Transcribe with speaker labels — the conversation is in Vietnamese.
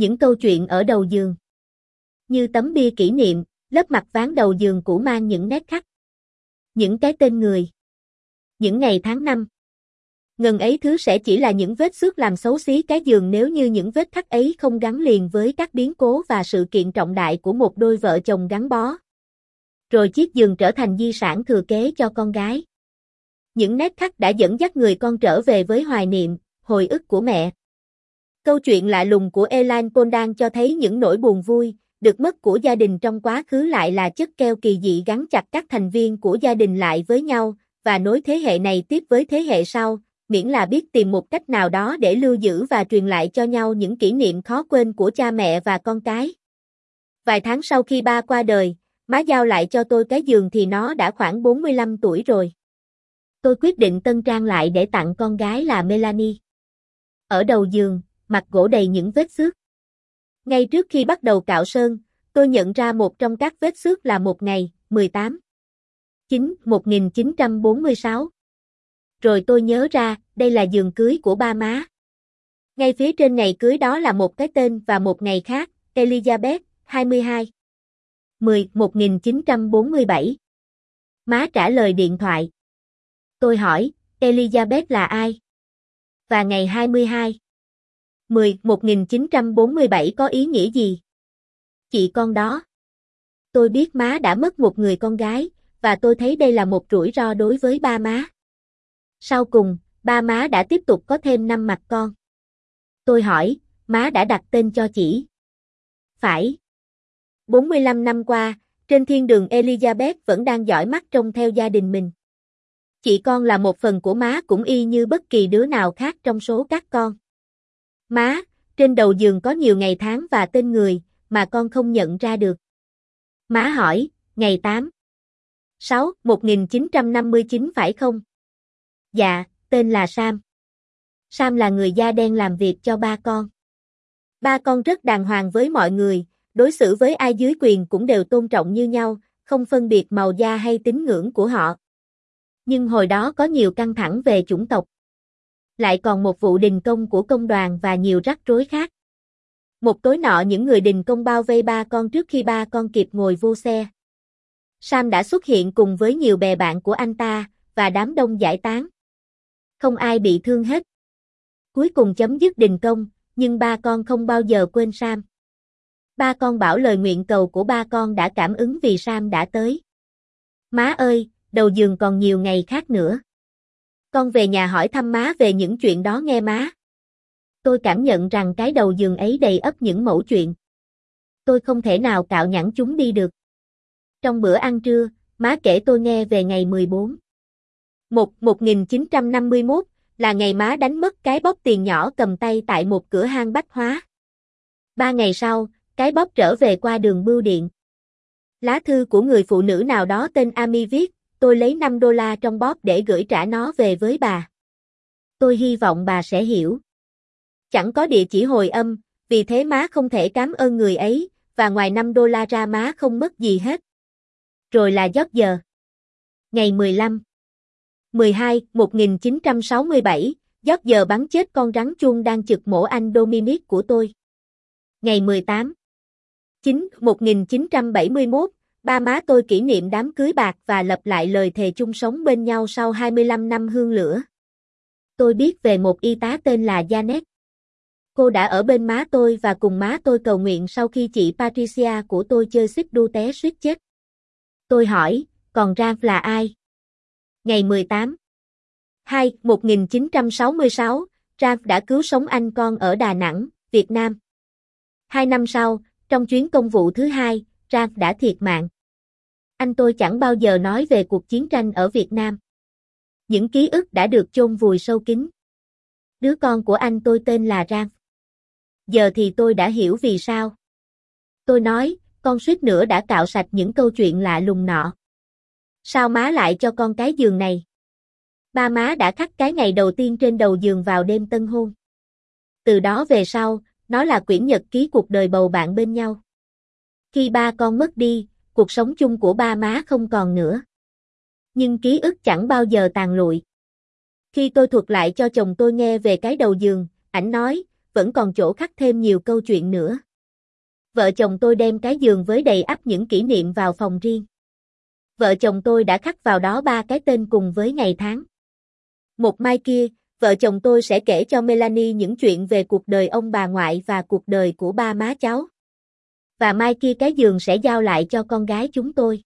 Speaker 1: Những câu chuyện ở đầu giường. Như tấm bia kỷ niệm, lớp mặt ván đầu giường cũ mang những nét khắc. Những cái tên người. Những ngày tháng năm. Ngần ấy thứ sẽ chỉ là những vết xước làm xấu xí cái giường nếu như những vết khắc ấy không gắn liền với các biến cố và sự kiện trọng đại của một đôi vợ chồng gắn bó. Rồi chiếc giường trở thành di sản thừa kế cho con gái. Những nét khắc đã dẫn dắt người con trở về với hoài niệm, hồi ức của mẹ. Câu chuyện lạ lùng của Elan Condan cho thấy những nỗi buồn vui, được mất của gia đình trong quá khứ lại là chất keo kỳ dị gắn chặt các thành viên của gia đình lại với nhau, và nối thế hệ này tiếp với thế hệ sau, miễn là biết tìm một cách nào đó để lưu giữ và truyền lại cho nhau những kỷ niệm khó quên của cha mẹ và con cái. Vài tháng sau khi ba qua đời, má giao lại cho tôi cái giường thì nó đã khoảng 45 tuổi rồi. Tôi quyết định tân trang lại để tặng con gái là Melanie. Ở đầu giường, mặt gỗ đầy những vết xước. Ngay trước khi bắt đầu cạo sơn, tôi nhận ra một trong các vết xước là một ngày, 18. 9, 1946. Rồi tôi nhớ ra, đây là giường cưới của ba má. Ngay phía trên ngày cưới đó là một cái tên và một ngày khác, Elizabeth, 22. 10, 1947. Má trả lời điện thoại. Tôi hỏi, Elizabeth là ai? Và ngày 22. 10, 1947 có ý nghĩa gì? Chị con đó. Tôi biết má đã mất một người con gái, và tôi thấy đây là một rủi ro đối với ba má. Sau cùng, ba má đã tiếp tục có thêm năm mặt con. Tôi hỏi, má đã đặt tên cho chị? Phải. 45 năm qua, trên thiên đường Elizabeth vẫn đang dõi mắt trông theo gia đình mình. Chị con là một phần của má cũng y như bất kỳ đứa nào khác trong số các con. Má, trên đầu giường có nhiều ngày tháng và tên người, mà con không nhận ra được. Má hỏi, ngày 8. 6. 1959 phải không? Dạ, tên là Sam. Sam là người da đen làm việc cho ba con. Ba con rất đàng hoàng với mọi người, đối xử với ai dưới quyền cũng đều tôn trọng như nhau, không phân biệt màu da hay tín ngưỡng của họ. Nhưng hồi đó có nhiều căng thẳng về chủng tộc. Lại còn một vụ đình công của công đoàn và nhiều rắc rối khác. Một tối nọ những người đình công bao vây ba con trước khi ba con kịp ngồi vô xe. Sam đã xuất hiện cùng với nhiều bè bạn của anh ta, và đám đông giải tán. Không ai bị thương hết. Cuối cùng chấm dứt đình công, nhưng ba con không bao giờ quên Sam. Ba con bảo lời nguyện cầu của ba con đã cảm ứng vì Sam đã tới. Má ơi, đầu giường còn nhiều ngày khác nữa. Con về nhà hỏi thăm má về những chuyện đó nghe má. Tôi cảm nhận rằng cái đầu giường ấy đầy ấp những mẫu chuyện. Tôi không thể nào cạo nhẵn chúng đi được. Trong bữa ăn trưa, má kể tôi nghe về ngày 14. 1. 1951 là ngày má đánh mất cái bóp tiền nhỏ cầm tay tại một cửa hang bách hóa. Ba ngày sau, cái bóp trở về qua đường bưu điện. Lá thư của người phụ nữ nào đó tên Ami viết, tôi lấy 5 đô la trong bóp để gửi trả nó về với bà. Tôi hy vọng bà sẽ hiểu. Chẳng có địa chỉ hồi âm, vì thế má không thể cảm ơn người ấy, và ngoài 5 đô la ra má không mất gì hết. Rồi là giấc giờ. Ngày 15 12, 1967, giấc giờ bắn chết con rắn chuông đang chực mổ anh Dominic của tôi. Ngày 18 9, 1971, ba má tôi kỷ niệm đám cưới bạc và lập lại lời thề chung sống bên nhau sau 25 năm hương lửa. Tôi biết về một y tá tên là Janet. Cô đã ở bên má tôi và cùng má tôi cầu nguyện sau khi chị Patricia của tôi chơi xích đu té suýt chết. Tôi hỏi, còn Ralph là ai? Ngày 18 2. 1966, Ralph đã cứu sống anh con ở Đà Nẵng, Việt Nam. Hai năm sau, trong chuyến công vụ thứ hai, Rang đã thiệt mạng. Anh tôi chẳng bao giờ nói về cuộc chiến tranh ở Việt Nam. Những ký ức đã được chôn vùi sâu kín. Đứa con của anh tôi tên là Rang. Giờ thì tôi đã hiểu vì sao. Tôi nói, con suýt nữa đã cạo sạch những câu chuyện lạ lùng nọ. Sao má lại cho con cái giường này? Ba má đã khắc cái ngày đầu tiên trên đầu giường vào đêm tân hôn. Từ đó về sau, nó là quyển nhật ký cuộc đời bầu bạn bên nhau. Khi ba con mất đi, cuộc sống chung của ba má không còn nữa. Nhưng ký ức chẳng bao giờ tàn lụi. Khi tôi thuật lại cho chồng tôi nghe về cái đầu giường, ảnh nói, vẫn còn chỗ khắc thêm nhiều câu chuyện nữa. Vợ chồng tôi đem cái giường với đầy ắp những kỷ niệm vào phòng riêng. Vợ chồng tôi đã khắc vào đó ba cái tên cùng với ngày tháng. Một mai kia, vợ chồng tôi sẽ kể cho Melanie những chuyện về cuộc đời ông bà ngoại và cuộc đời của ba má cháu. Và mai kia cái giường sẽ giao lại cho con gái chúng tôi.